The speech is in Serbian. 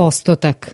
postotak.